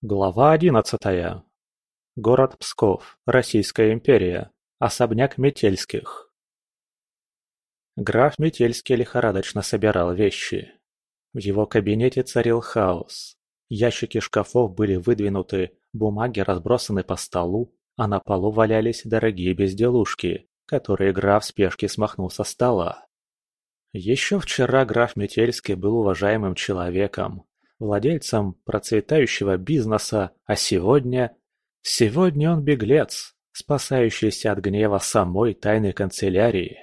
Глава одиннадцатая. Город Псков, Российская империя. Особняк Метельских. Граф Метельский лихорадочно собирал вещи. В его кабинете царил хаос. Ящики шкафов были выдвинуты, бумаги разбросаны по столу, а на полу валялись дорогие безделушки, которые граф в спешке смахнул со стола. Еще вчера граф Метельский был уважаемым человеком, владельцем процветающего бизнеса, а сегодня... Сегодня он беглец, спасающийся от гнева самой тайной канцелярии.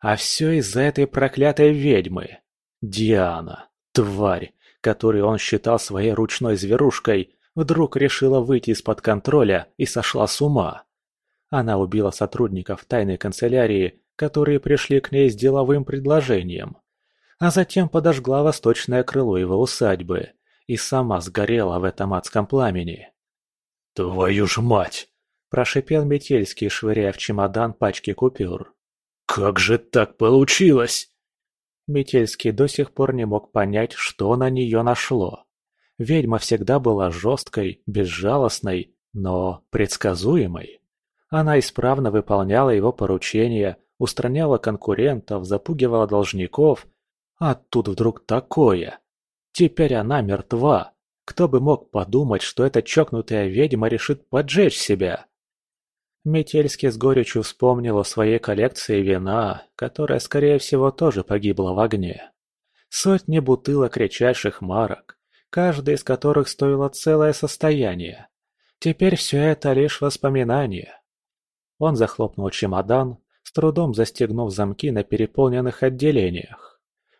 А все из-за этой проклятой ведьмы. Диана, тварь, которую он считал своей ручной зверушкой, вдруг решила выйти из-под контроля и сошла с ума. Она убила сотрудников тайной канцелярии, которые пришли к ней с деловым предложением а затем подожгла восточное крыло его усадьбы и сама сгорела в этом адском пламени. «Твою ж мать!» – прошипел Метельский, швыряя в чемодан пачки купюр. «Как же так получилось?» Метельский до сих пор не мог понять, что на нее нашло. Ведьма всегда была жесткой, безжалостной, но предсказуемой. Она исправно выполняла его поручения, устраняла конкурентов, запугивала должников а тут вдруг такое. Теперь она мертва. Кто бы мог подумать, что эта чокнутая ведьма решит поджечь себя? Метельский с горечью вспомнил о своей коллекции вина, которая, скорее всего, тоже погибла в огне. Сотни бутылок редчайших марок, каждая из которых стоила целое состояние. Теперь все это лишь воспоминания. Он захлопнул чемодан, с трудом застегнув замки на переполненных отделениях.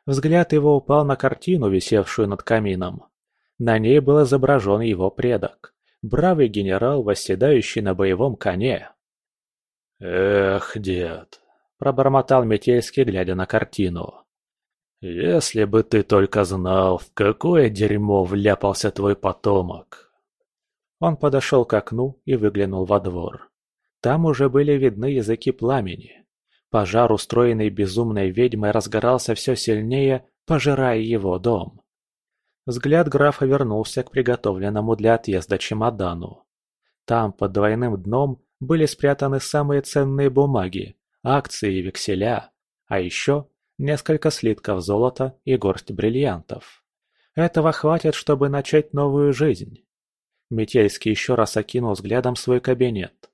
Взгляд его упал на картину, висевшую над камином. На ней был изображен его предок, бравый генерал, восседающий на боевом коне. «Эх, дед!» – пробормотал Метельский, глядя на картину. «Если бы ты только знал, в какое дерьмо вляпался твой потомок!» Он подошел к окну и выглянул во двор. Там уже были видны языки пламени. Пожар, устроенный безумной ведьмой, разгорался все сильнее, пожирая его дом. Взгляд графа вернулся к приготовленному для отъезда чемодану. Там, под двойным дном, были спрятаны самые ценные бумаги, акции и векселя, а еще несколько слитков золота и горсть бриллиантов. Этого хватит, чтобы начать новую жизнь. Метельский еще раз окинул взглядом свой кабинет.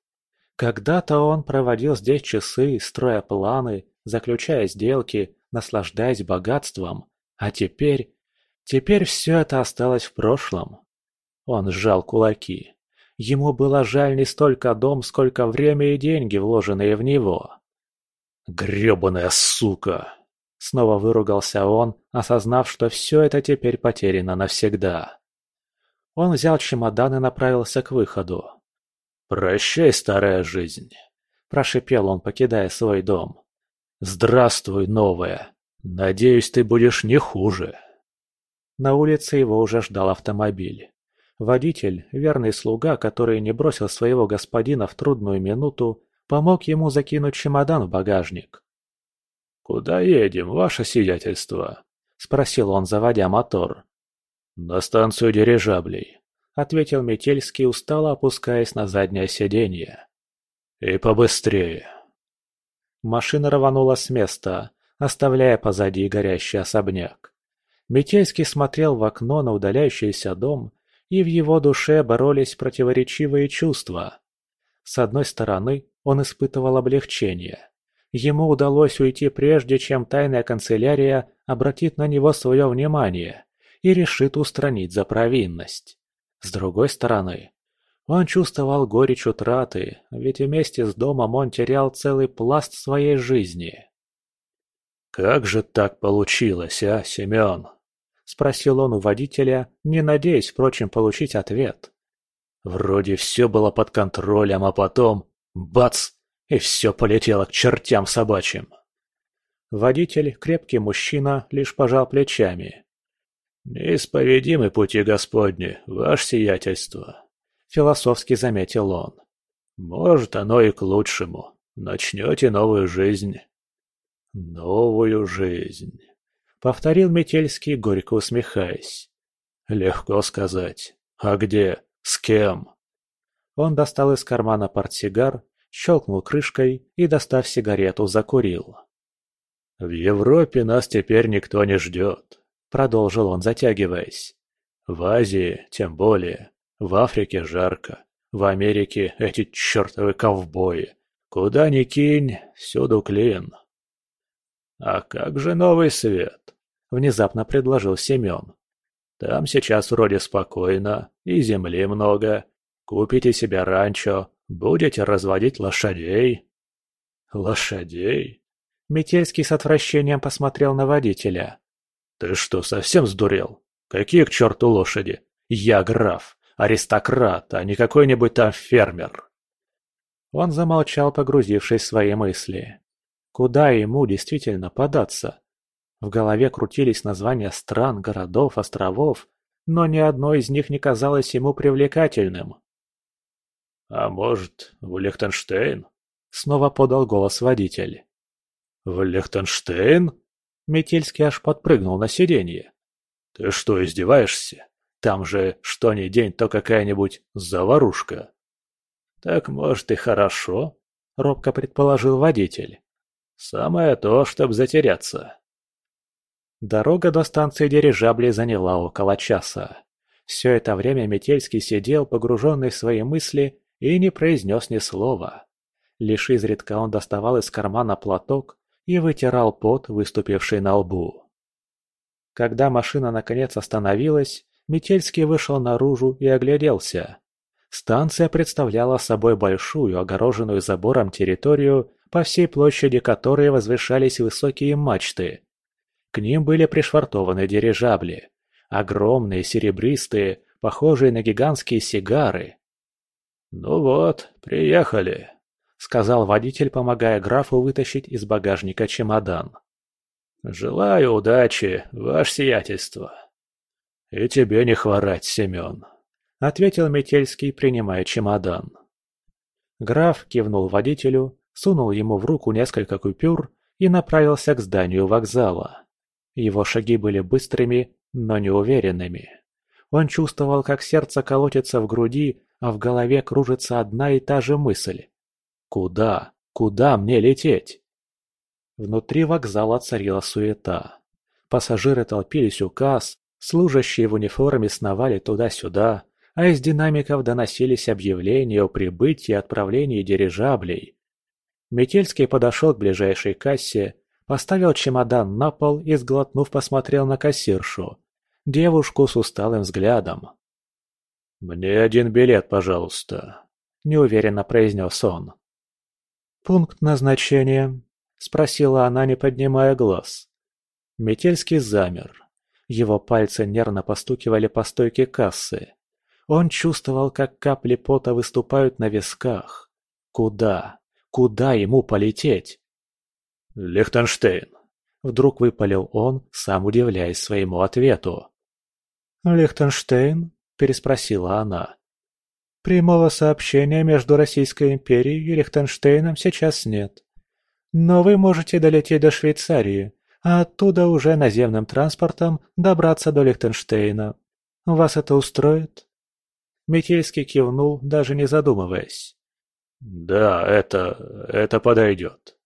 Когда-то он проводил здесь часы, строя планы, заключая сделки, наслаждаясь богатством, а теперь... Теперь все это осталось в прошлом. Он сжал кулаки. Ему было жаль не столько дом, сколько время и деньги, вложенные в него. «Гребаная сука!» Снова выругался он, осознав, что все это теперь потеряно навсегда. Он взял чемодан и направился к выходу. «Прощай, старая жизнь!» – прошипел он, покидая свой дом. «Здравствуй, новая! Надеюсь, ты будешь не хуже!» На улице его уже ждал автомобиль. Водитель, верный слуга, который не бросил своего господина в трудную минуту, помог ему закинуть чемодан в багажник. «Куда едем, ваше сиятельство?» – спросил он, заводя мотор. «На станцию дирижаблей ответил Метельский, устало опускаясь на заднее сиденье. «И побыстрее!» Машина рванула с места, оставляя позади горящий особняк. Метельский смотрел в окно на удаляющийся дом, и в его душе боролись противоречивые чувства. С одной стороны, он испытывал облегчение. Ему удалось уйти прежде, чем тайная канцелярия обратит на него свое внимание и решит устранить за провинность. С другой стороны, он чувствовал горечь утраты, ведь вместе с домом он терял целый пласт своей жизни. «Как же так получилось, а, Семен?» – спросил он у водителя, не надеясь, впрочем, получить ответ. «Вроде все было под контролем, а потом – бац! И все полетело к чертям собачьим!» Водитель, крепкий мужчина, лишь пожал плечами. «Неисповедимы пути Господни, ваше сиятельство», — философски заметил он. «Может, оно и к лучшему. Начнете новую жизнь». «Новую жизнь», — повторил Метельский, горько усмехаясь. «Легко сказать. А где? С кем?» Он достал из кармана портсигар, щелкнул крышкой и, достав сигарету, закурил. «В Европе нас теперь никто не ждет», — продолжил он, затягиваясь. «В Азии тем более. В Африке жарко. В Америке эти чертовы ковбои. Куда ни кинь, всюду клин». «А как же новый свет?» — внезапно предложил Семен. «Там сейчас вроде спокойно, и земли много. Купите себе ранчо, будете разводить лошадей». «Лошадей?» Метельский с отвращением посмотрел на водителя. «Ты что, совсем сдурел? Какие к черту лошади? Я граф, аристократ, а не какой-нибудь там фермер». Он замолчал, погрузившись в свои мысли. Куда ему действительно податься? В голове крутились названия стран, городов, островов, но ни одно из них не казалось ему привлекательным. «А может, в Лихтенштейн?» — снова подал голос водитель. «В Лихтенштейн?» Метельский аж подпрыгнул на сиденье. «Ты что, издеваешься? Там же что ни день, то какая-нибудь заварушка». «Так, может, и хорошо», — робко предположил водитель. «Самое то, чтобы затеряться». Дорога до станции дирижаблей заняла около часа. Все это время Метельский сидел, погруженный в свои мысли, и не произнес ни слова. Лишь изредка он доставал из кармана платок и вытирал пот, выступивший на лбу. Когда машина наконец остановилась, Метельский вышел наружу и огляделся. Станция представляла собой большую, огороженную забором территорию, по всей площади которой возвышались высокие мачты. К ним были пришвартованы дирижабли. Огромные, серебристые, похожие на гигантские сигары. «Ну вот, приехали», — сказал водитель, помогая графу вытащить из багажника чемодан. «Желаю удачи, ваше сиятельство». «И тебе не хворать, Семен», — ответил Метельский, принимая чемодан. Граф кивнул водителю, сунул ему в руку несколько купюр и направился к зданию вокзала. Его шаги были быстрыми, но неуверенными. Он чувствовал, как сердце колотится в груди, а в голове кружится одна и та же мысль. Куда? Куда мне лететь? Внутри вокзала царила суета. Пассажиры толпились у касс, служащие в униформе сновали туда-сюда, а из динамиков доносились объявления о прибытии и отправлении дирижаблей. Метельский подошел к ближайшей кассе, поставил чемодан на пол и, сглотнув, посмотрел на кассиршу. Девушку с усталым взглядом. «Мне один билет, пожалуйста», – неуверенно произнес он. «Пункт назначения?» – спросила она, не поднимая глаз. Метельский замер. Его пальцы нервно постукивали по стойке кассы. Он чувствовал, как капли пота выступают на висках. Куда? Куда ему полететь? «Лихтенштейн!» Вдруг выпалил он, сам удивляясь своему ответу. «Лихтенштейн?» – переспросила она. Прямого сообщения между Российской империей и Лихтенштейном сейчас нет. Но вы можете долететь до Швейцарии, а оттуда уже наземным транспортом добраться до Лихтенштейна. Вас это устроит?» Метельский кивнул, даже не задумываясь. «Да, это... это подойдет».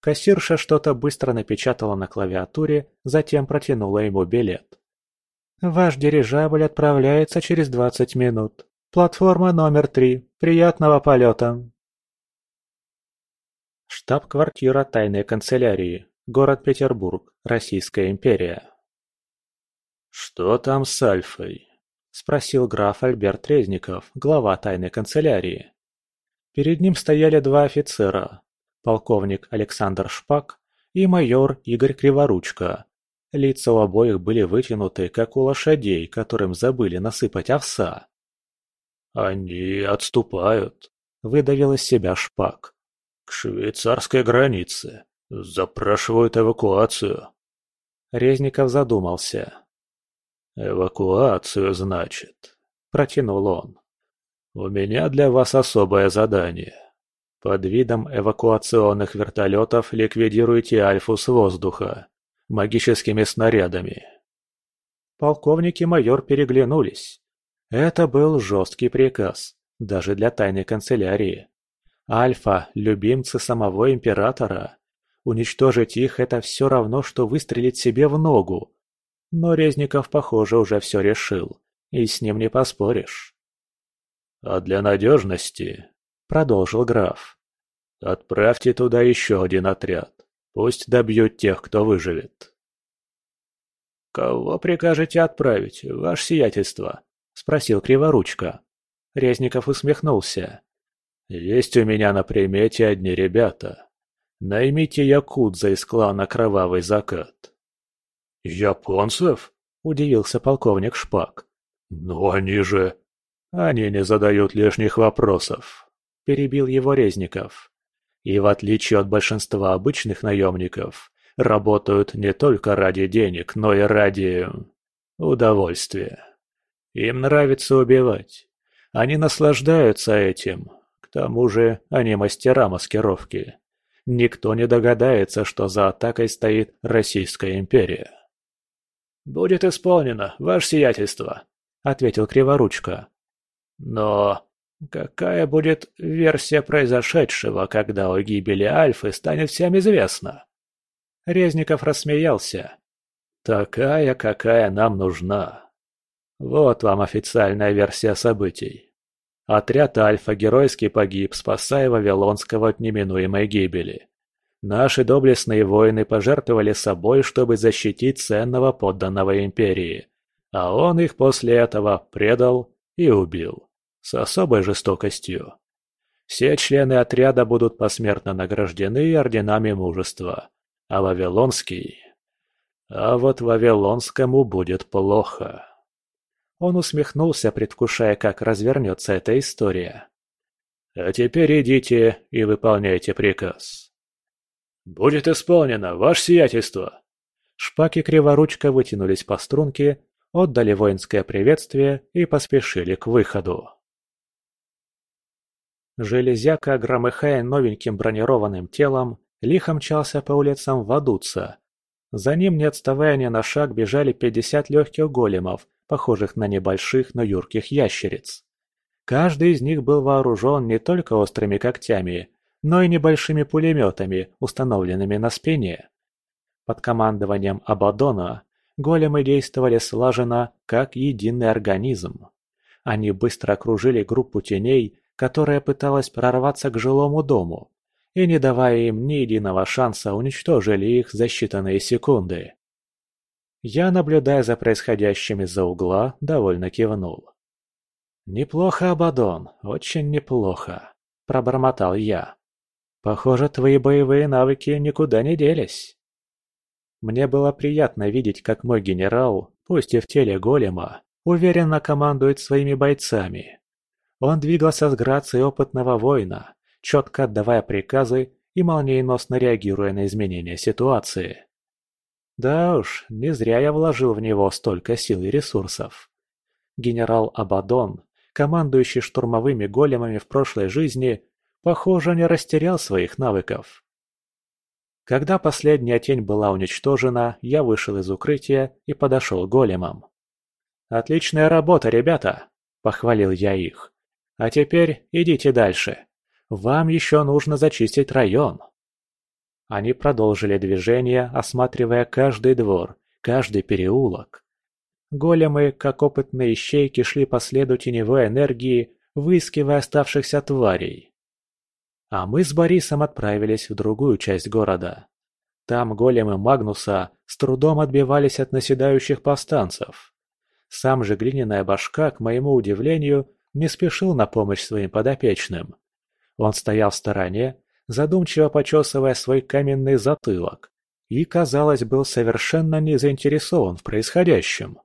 Кассирша что-то быстро напечатала на клавиатуре, затем протянула ему билет. «Ваш дирижабль отправляется через двадцать минут. Платформа номер три. Приятного полета!» Штаб-квартира тайной канцелярии. Город Петербург. Российская империя. «Что там с Альфой?» – спросил граф Альберт Резников, глава тайной канцелярии. Перед ним стояли два офицера – полковник Александр Шпак и майор Игорь Криворучка. Лица у обоих были вытянуты, как у лошадей, которым забыли насыпать овса. «Они отступают», — выдавил из себя Шпак. «К швейцарской границе. Запрашивают эвакуацию». Резников задумался. «Эвакуацию, значит», — протянул он. «У меня для вас особое задание. Под видом эвакуационных вертолетов ликвидируйте Альфу с воздуха. Магическими снарядами». Полковник и майор переглянулись. Это был жесткий приказ, даже для тайной канцелярии. Альфа – любимцы самого императора. Уничтожить их – это все равно, что выстрелить себе в ногу. Но Резников, похоже, уже все решил, и с ним не поспоришь. «А для надежности», – продолжил граф, – «отправьте туда еще один отряд. Пусть добьют тех, кто выживет». «Кого прикажете отправить, ваше сиятельство?» – спросил Криворучка. Резников усмехнулся. «Есть у меня на примете одни ребята. Наймите якудза из клана Кровавый Закат». «Японцев?» – удивился полковник Шпак. «Но они же...» «Они не задают лишних вопросов», – перебил его Резников. «И в отличие от большинства обычных наемников, работают не только ради денег, но и ради... удовольствия. Им нравится убивать. Они наслаждаются этим, тому же они мастера маскировки. Никто не догадается, что за атакой стоит Российская империя. «Будет исполнено, ваше сиятельство», — ответил Криворучка. «Но какая будет версия произошедшего, когда о гибели Альфы станет всем известно?» Резников рассмеялся. «Такая, какая нам нужна. Вот вам официальная версия событий. Отряд Альфа геройски погиб, спасая Вавилонского от неминуемой гибели. Наши доблестные воины пожертвовали собой, чтобы защитить ценного подданного империи, а он их после этого предал и убил. С особой жестокостью. Все члены отряда будут посмертно награждены орденами мужества, а Вавилонский... А вот Вавилонскому будет плохо. Он усмехнулся, предвкушая, как развернется эта история. «А теперь идите и выполняйте приказ». «Будет исполнено, ваше сиятельство!» Шпаки криворучка вытянулись по струнке, отдали воинское приветствие и поспешили к выходу. Железяка, громыхая новеньким бронированным телом, лихо мчался по улицам Вадуца. За ним, не отставая ни на шаг, бежали пятьдесят легких големов, похожих на небольших, но юрких ящериц. Каждый из них был вооружен не только острыми когтями, но и небольшими пулеметами, установленными на спине. Под командованием Абадона големы действовали слаженно, как единый организм. Они быстро окружили группу теней, которая пыталась прорваться к жилому дому, и, не давая им ни единого шанса, уничтожили их за считанные секунды. Я, наблюдая за происходящим из-за угла, довольно кивнул. «Неплохо, Абадон, очень неплохо», – пробормотал я. «Похоже, твои боевые навыки никуда не делись». Мне было приятно видеть, как мой генерал, пусть и в теле голема, уверенно командует своими бойцами. Он двигался с грацией опытного воина, четко отдавая приказы и молниеносно реагируя на изменения ситуации. Да уж, не зря я вложил в него столько сил и ресурсов. Генерал Абадон, командующий штурмовыми големами в прошлой жизни, похоже, не растерял своих навыков. Когда последняя тень была уничтожена, я вышел из укрытия и подошел к големам. «Отличная работа, ребята!» – похвалил я их. «А теперь идите дальше. Вам еще нужно зачистить район». Они продолжили движение, осматривая каждый двор, каждый переулок. Големы, как опытные ищейки, шли по следу теневой энергии, выискивая оставшихся тварей. А мы с Борисом отправились в другую часть города. Там големы Магнуса с трудом отбивались от наседающих повстанцев. Сам же глиняная башка, к моему удивлению, не спешил на помощь своим подопечным. Он стоял в стороне, задумчиво почесывая свой каменный затылок, и, казалось, был совершенно не заинтересован в происходящем.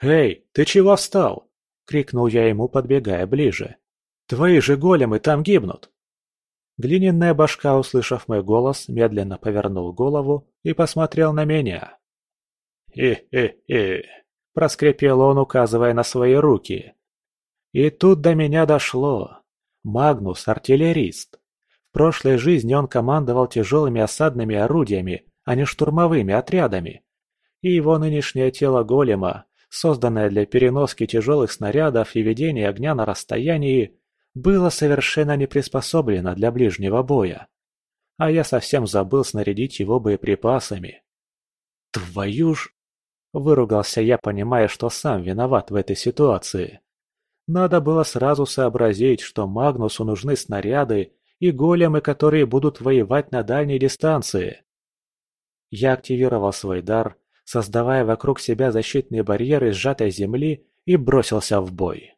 «Эй, ты чего встал?» — крикнул я ему, подбегая ближе. «Твои же големы там гибнут!» Глиняная башка, услышав мой голос, медленно повернул голову и посмотрел на меня. «Хе-хе-хе!» – проскрипел он, указывая на свои руки. И тут до меня дошло. Магнус – артиллерист прошлой жизни он командовал тяжелыми осадными орудиями, а не штурмовыми отрядами. И его нынешнее тело голема созданное для переноски тяжелых снарядов и ведения огня на расстоянии, было совершенно не приспособлено для ближнего боя. А я совсем забыл снарядить его боеприпасами. «Твою ж...» – выругался я, понимая, что сам виноват в этой ситуации. Надо было сразу сообразить, что Магнусу нужны снаряды и големы, которые будут воевать на дальней дистанции. Я активировал свой дар, создавая вокруг себя защитные барьеры сжатой земли и бросился в бой.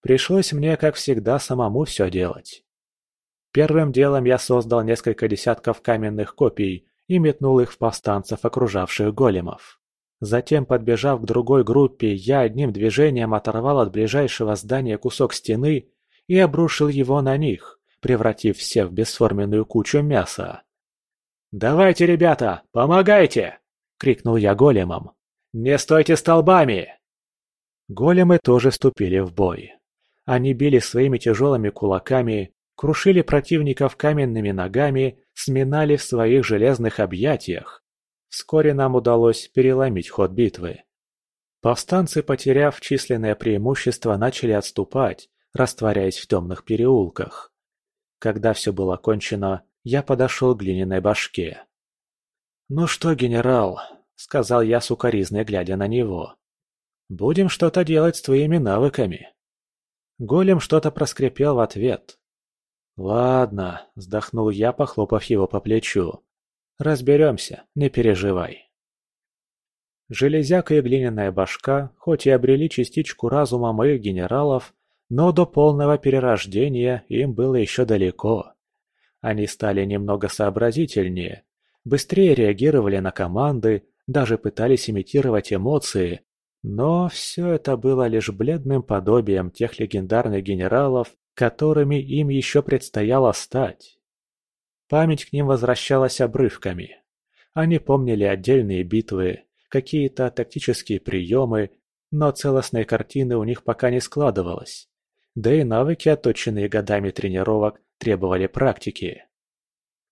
Пришлось мне, как всегда, самому все делать. Первым делом я создал несколько десятков каменных копий и метнул их в повстанцев, окружавших големов. Затем, подбежав к другой группе, я одним движением оторвал от ближайшего здания кусок стены и обрушил его на них, превратив всех в бесформенную кучу мяса. «Давайте, ребята, помогайте!» — крикнул я големам. «Не стойте столбами!» Големы тоже вступили в бой. Они били своими тяжелыми кулаками, крушили противников каменными ногами, сминали в своих железных объятиях. Вскоре нам удалось переломить ход битвы. Повстанцы, потеряв численное преимущество, начали отступать, растворяясь в темных переулках. Когда все было кончено, я подошел к глиняной башке. «Ну что, генерал», — сказал я сукоризной, глядя на него, — «будем что-то делать с твоими навыками». Голем что-то проскрипел в ответ. «Ладно», — вздохнул я, похлопав его по плечу. «Разберемся, не переживай». Железяка и глиняная башка, хоть и обрели частичку разума моих генералов, но до полного перерождения им было еще далеко. Они стали немного сообразительнее, быстрее реагировали на команды, даже пытались имитировать эмоции, но все это было лишь бледным подобием тех легендарных генералов, которыми им еще предстояло стать. Память к ним возвращалась обрывками. Они помнили отдельные битвы, какие-то тактические приемы, но целостной картины у них пока не складывалось. Да и навыки, отточенные годами тренировок, требовали практики.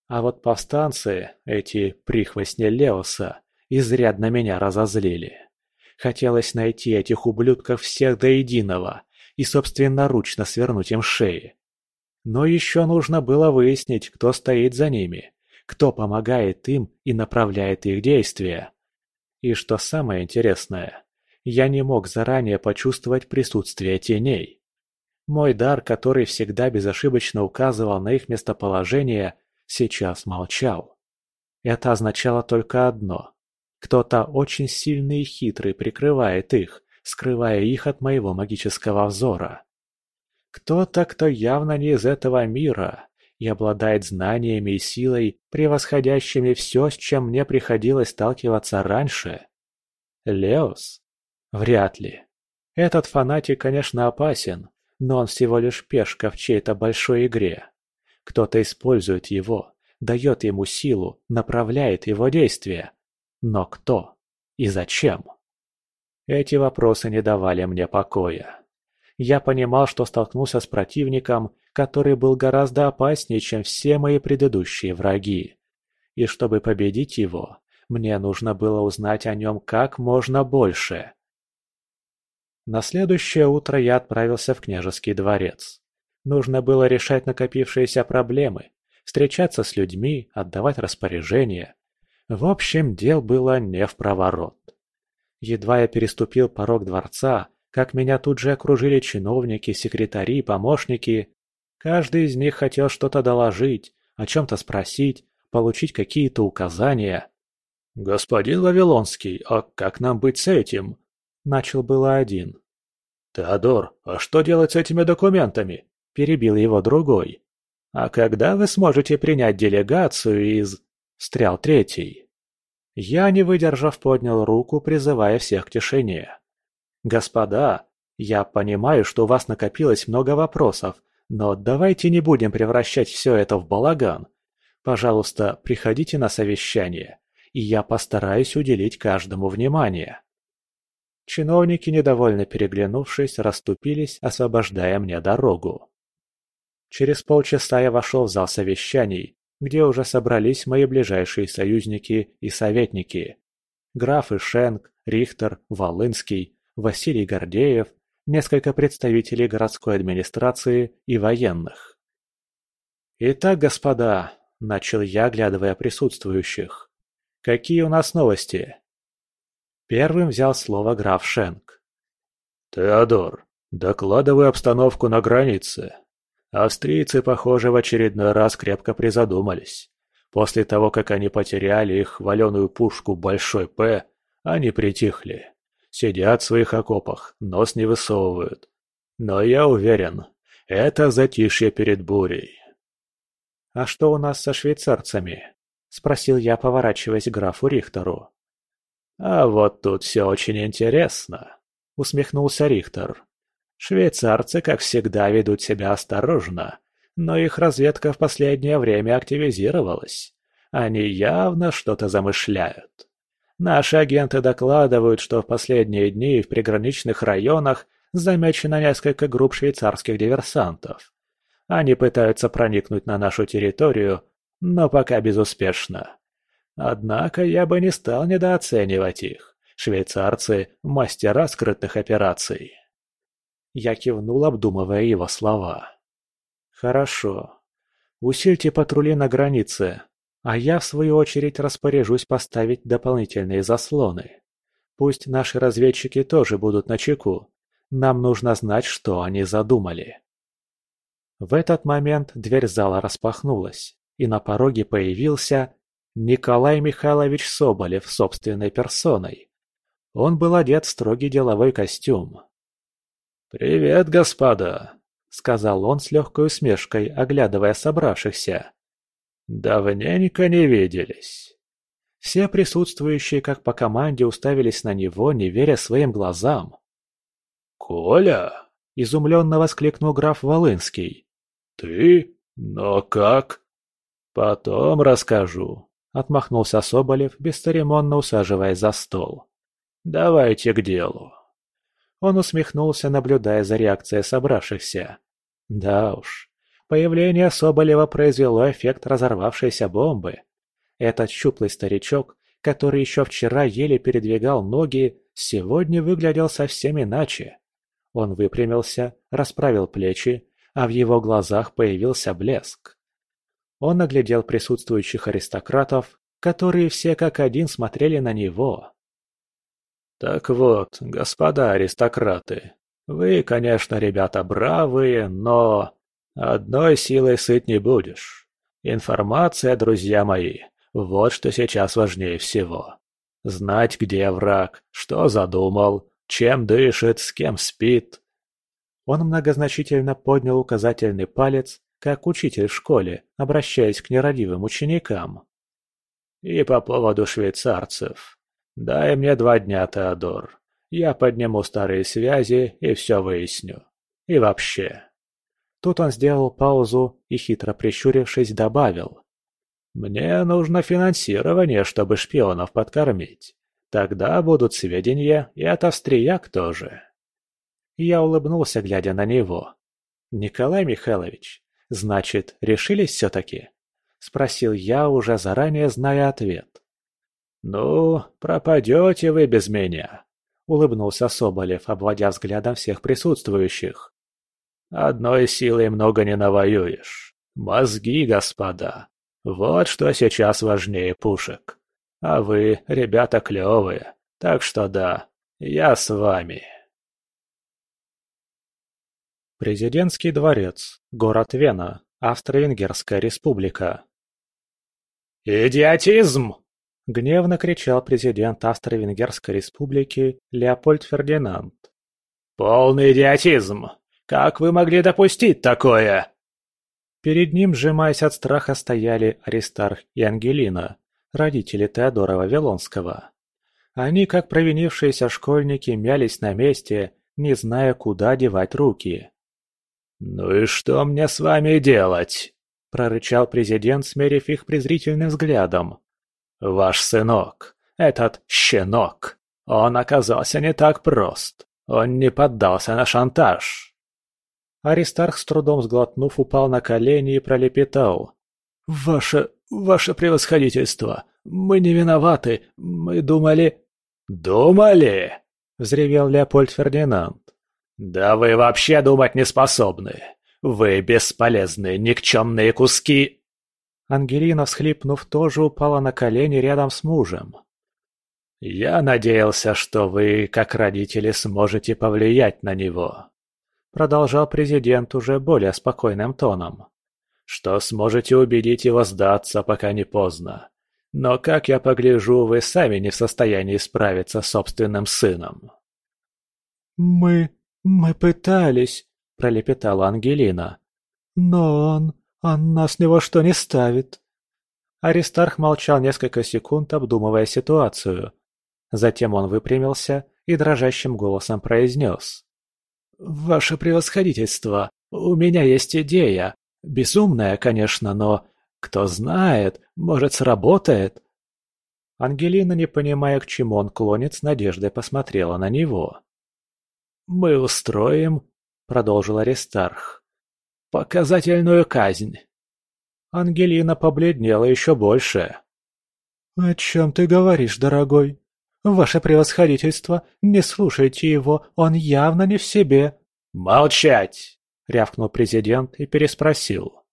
А вот повстанцы, эти прихвостни Леоса, изрядно меня разозлили. Хотелось найти этих ублюдков всех до единого и собственноручно свернуть им шеи. Но еще нужно было выяснить, кто стоит за ними, кто помогает им и направляет их действия. И что самое интересное, я не мог заранее почувствовать присутствие теней. Мой дар, который всегда безошибочно указывал на их местоположение, сейчас молчал. Это означало только одно. Кто-то очень сильный и хитрый прикрывает их, скрывая их от моего магического взора. Кто-то, кто явно не из этого мира и обладает знаниями и силой, превосходящими все, с чем мне приходилось сталкиваться раньше. Леос? Вряд ли. Этот фанатик, конечно, опасен, но он всего лишь пешка в чьей-то большой игре. Кто-то использует его, дает ему силу, направляет его действия, но кто? И зачем? Эти вопросы не давали мне покоя. Я понимал, что столкнулся с противником, который был гораздо опаснее, чем все мои предыдущие враги. И чтобы победить его, мне нужно было узнать о нем как можно больше. На следующее утро я отправился в княжеский дворец. Нужно было решать накопившиеся проблемы, встречаться с людьми, отдавать распоряжения. В общем, дел было не в проворот. Едва я переступил порог дворца, как меня тут же окружили чиновники, секретари, помощники. Каждый из них хотел что-то доложить, о чем-то спросить, получить какие-то указания. «Господин Вавилонский, а как нам быть с этим?» Начал было один. «Теодор, а что делать с этими документами?» Перебил его другой. «А когда вы сможете принять делегацию из...» Встрял третий. Я, не выдержав, поднял руку, призывая всех к тишине. «Господа, я понимаю, что у вас накопилось много вопросов, но давайте не будем превращать все это в балаган. Пожалуйста, приходите на совещание, и я постараюсь уделить каждому внимание». Чиновники, недовольно переглянувшись, расступились, освобождая мне дорогу. Через полчаса я вошел в зал совещаний, где уже собрались мои ближайшие союзники и советники. Графы Шенк, Рихтер, Волынский, Василий Гордеев, несколько представителей городской администрации и военных. «Итак, господа», — начал я, глядывая присутствующих, — «какие у нас новости?» Первым взял слово граф Шенк. «Теодор, докладывай обстановку на границе. Австрийцы, похоже, в очередной раз крепко призадумались. После того, как они потеряли их хваленую пушку «Большой П», они притихли. Сидят в своих окопах, нос не высовывают. Но я уверен, это затишье перед бурей. «А что у нас со швейцарцами?» – спросил я, поворачиваясь к графу Рихтеру. «А вот тут все очень интересно», – усмехнулся Рихтер. «Швейцарцы, как всегда, ведут себя осторожно, но их разведка в последнее время активизировалась. Они явно что-то замышляют. Наши агенты докладывают, что в последние дни в приграничных районах замечено несколько групп швейцарских диверсантов. Они пытаются проникнуть на нашу территорию, но пока безуспешно. Однако я бы не стал недооценивать их. Швейцарцы – мастера скрытных операций. Я кивнул, обдумывая его слова. «Хорошо. Усильте патрули на границе, а я, в свою очередь, распоряжусь поставить дополнительные заслоны. Пусть наши разведчики тоже будут на чеку. Нам нужно знать, что они задумали. В этот момент дверь зала распахнулась, и на пороге появился Николай Михайлович Соболев собственной персоной. Он был одет в строгий деловой костюм. «Привет, господа!» — сказал он с легкой усмешкой, оглядывая собравшихся. Давненько не виделись. Все присутствующие, как по команде, уставились на него, не веря своим глазам. «Коля!» – изумленно воскликнул граф Волынский. «Ты? Но как?» «Потом расскажу», – отмахнулся Соболев, бесцеремонно усаживаясь за стол. «Давайте к делу». Он усмехнулся, наблюдая за реакцией собравшихся. Да уж, Появление Соболева произвело эффект разорвавшейся бомбы. Этот щуплый старичок, который еще вчера еле передвигал ноги, сегодня выглядел совсем иначе. Он выпрямился, расправил плечи, а в его глазах появился блеск. Он оглядел присутствующих аристократов, которые все как один смотрели на него. «Так вот, господа аристократы, вы, конечно, ребята бравые, но...» Одной силой сыт не будешь. Информация, друзья мои, вот что сейчас важнее всего. Знать, где враг, что задумал, чем дышит, с кем спит. Он многозначительно поднял указательный палец, как учитель в школе, обращаясь к нерадивым ученикам. И по поводу швейцарцев. Дай мне два дня, Теодор. Я подниму старые связи и все выясню. И вообще, Тут он сделал паузу и, хитро прищурившись, добавил. «Мне нужно финансирование, чтобы шпионов подкормить. Тогда будут сведения и от австрияк тоже». Я улыбнулся, глядя на него. «Николай Михайлович, значит, решились все-таки?» Спросил я, уже заранее зная ответ. «Ну, пропадете вы без меня», — улыбнулся Соболев, обводя взглядом всех присутствующих. Одной силой много не навоюешь. Мозги, господа. Вот что сейчас важнее пушек. А вы, ребята, клевые. Так что да, я с вами. Президентский дворец. Город Вена. Австро-Венгерская республика. «Идиотизм!» — гневно кричал президент Австро-Венгерской республики Леопольд Фердинанд. «Полный идиотизм! Как вы могли допустить такое?» Перед ним, сжимаясь от страха, стояли Аристарх и Ангелина, родители Теодора Вавилонского. Они, как провинившиеся школьники, мялись на месте, не зная, куда девать руки. «Ну и что мне с вами делать?» – прорычал президент, смерив их презрительным взглядом. «Ваш сынок, этот щенок, он оказался не так прост. Он не поддался на шантаж». Аристарх с трудом сглотнув упал на колени и пролепетал. «Ваше... ваше превосходительство! Мы не виноваты! Мы думали...» «Думали?» – взревел Леопольд Фердинанд. «Да вы вообще думать не способны! Вы бесполезные, никчемные куски!» Ангелина, всхлипнув, тоже упала на колени рядом с мужем. «Я надеялся, что вы, как родители, сможете повлиять на него», продолжал президент уже более спокойным тоном. «Что сможете убедить его сдаться, пока не поздно. Но, как я погляжу, вы сами не в состоянии справиться с собственным сыном». «Мы... мы пытались», — пролепетала Ангелина. «Но он... он нас ни во что не ставит». Аристарх молчал несколько секунд, обдумывая ситуацию. Затем он выпрямился и дрожащим голосом произнес. «Ваше превосходительство, у меня есть идея. Безумная, конечно, но, кто знает, может, сработает». Ангелина, не понимая, к чему он клонит, с надеждой посмотрела на него. «Мы устроим», — продолжил Аристарх, — «показательную казнь». Ангелина побледнела еще больше. «О чем ты говоришь, дорогой?» «Ваше превосходительство, не слушайте его, он явно не в себе». «Молчать!» — рявкнул президент и переспросил.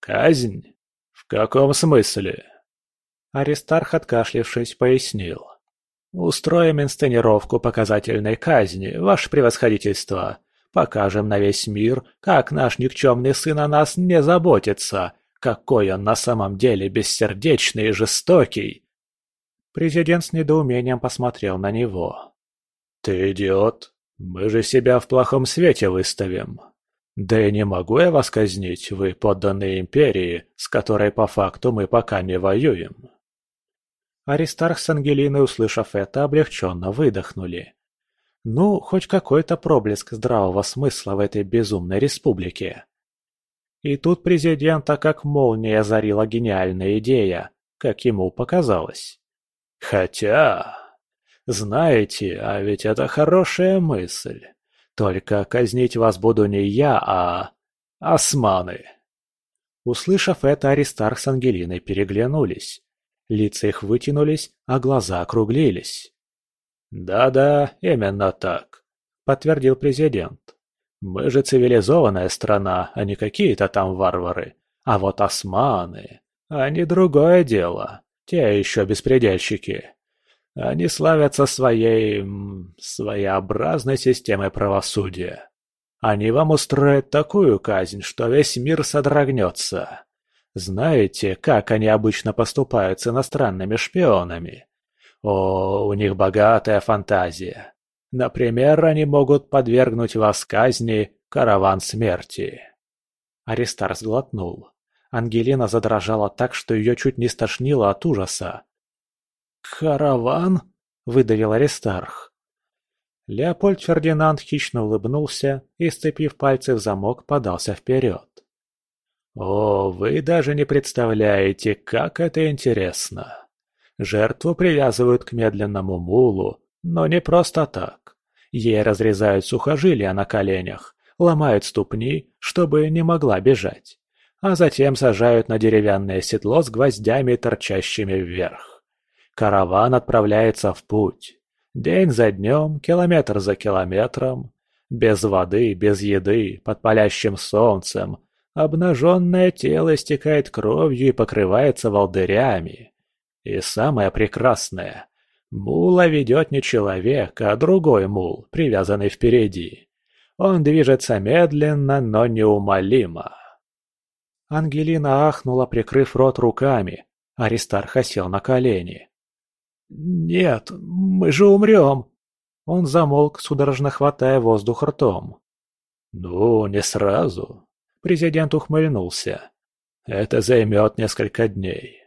«Казнь? В каком смысле?» Аристарх, откашлившись, пояснил. «Устроим инсценировку показательной казни, ваше превосходительство. Покажем на весь мир, как наш никчемный сын о нас не заботится, какой он на самом деле бессердечный и жестокий, Президент с недоумением посмотрел на него. «Ты идиот! Мы же себя в плохом свете выставим. Да и не могу я вас казнить, вы подданные империи, с которой по факту мы пока не воюем». Аристарх с Ангелиной, услышав это, облегченно выдохнули. Ну, хоть какой-то проблеск здравого смысла в этой безумной республике. И тут президента как молния озарила гениальная идея, как ему показалось. Хотя... Знаете, а ведь это хорошая мысль. Только казнить вас буду не я, а... османы. Услышав это, Аристарх с Ангелиной переглянулись. Лица их вытянулись, а глаза округлились. «Да-да, именно так», — подтвердил президент. «Мы же цивилизованная страна, а не какие-то там варвары. А вот османы... Они другое дело. Те еще беспредельщики. Они славятся своей... своеобразной системой правосудия. Они вам устроят такую казнь, что весь мир содрогнется. Знаете, как они обычно поступают с иностранными шпионами? О, у них богатая фантазия. Например, они могут подвергнуть вас казни «Караван смерти». Аристар сглотнул. Ангелина задрожала так, что ее чуть не стошнило от ужаса. «Караван?» – выдавил Аристарх. Леопольд Фердинанд хищно улыбнулся и, сцепив пальцы в замок, подался вперед. «О, вы даже не представляете, как это интересно! Жертву привязывают к медленному мулу, но не просто так. Ей разрезают сухожилия на коленях, ломают ступни, чтобы не могла бежать а затем сажают на деревянное седло с гвоздями, торчащими вверх. Караван отправляется в путь. День за днем, километр за километром. Без воды, без еды, под палящим солнцем. Обнаженное тело истекает кровью и покрывается волдырями. И самое прекрасное – мула ведет не человек, а другой мул, привязанный впереди. Он движется медленно, но неумолимо. Ангелина ахнула, прикрыв рот руками. Аристарх сел на колени. «Нет, мы же умрем!» Он замолк, судорожно хватая воздух ртом. «Ну, не сразу». Президент ухмыльнулся. «Это займет несколько дней.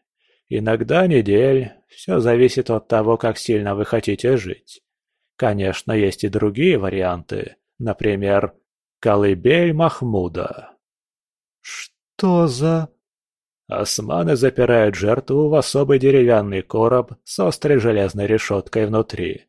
Иногда недель. Все зависит от того, как сильно вы хотите жить. Конечно, есть и другие варианты. Например, колыбель Махмуда». «Что за...» Османы запирают жертву в особый деревянный короб с острой железной решеткой внутри.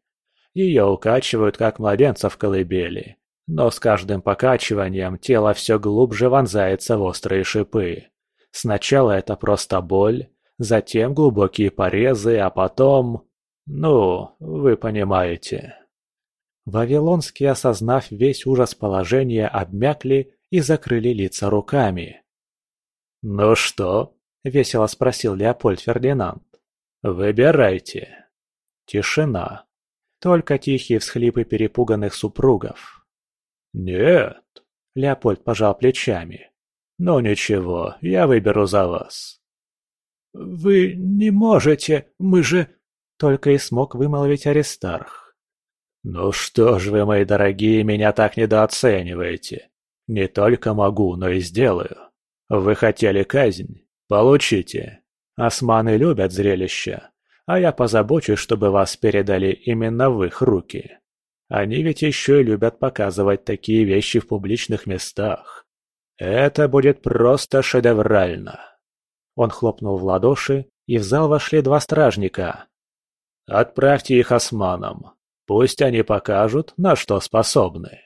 Ее укачивают, как младенца в колыбели. Но с каждым покачиванием тело все глубже вонзается в острые шипы. Сначала это просто боль, затем глубокие порезы, а потом... Ну, вы понимаете. Вавилонские, осознав весь ужас положения, обмякли и закрыли лица руками. «Ну что?» — весело спросил Леопольд Фердинанд. «Выбирайте». Тишина. Только тихие всхлипы перепуганных супругов. «Нет», — Леопольд пожал плечами. «Ну ничего, я выберу за вас». «Вы не можете, мы же...» Только и смог вымолвить Аристарх. «Ну что ж вы, мои дорогие, меня так недооцениваете. Не только могу, но и сделаю. Вы хотели казнь? Получите. Османы любят зрелища, а я позабочусь, чтобы вас передали именно в их руки. Они ведь еще и любят показывать такие вещи в публичных местах. Это будет просто шедеврально. Он хлопнул в ладоши, и в зал вошли два стражника. «Отправьте их османам. Пусть они покажут, на что способны».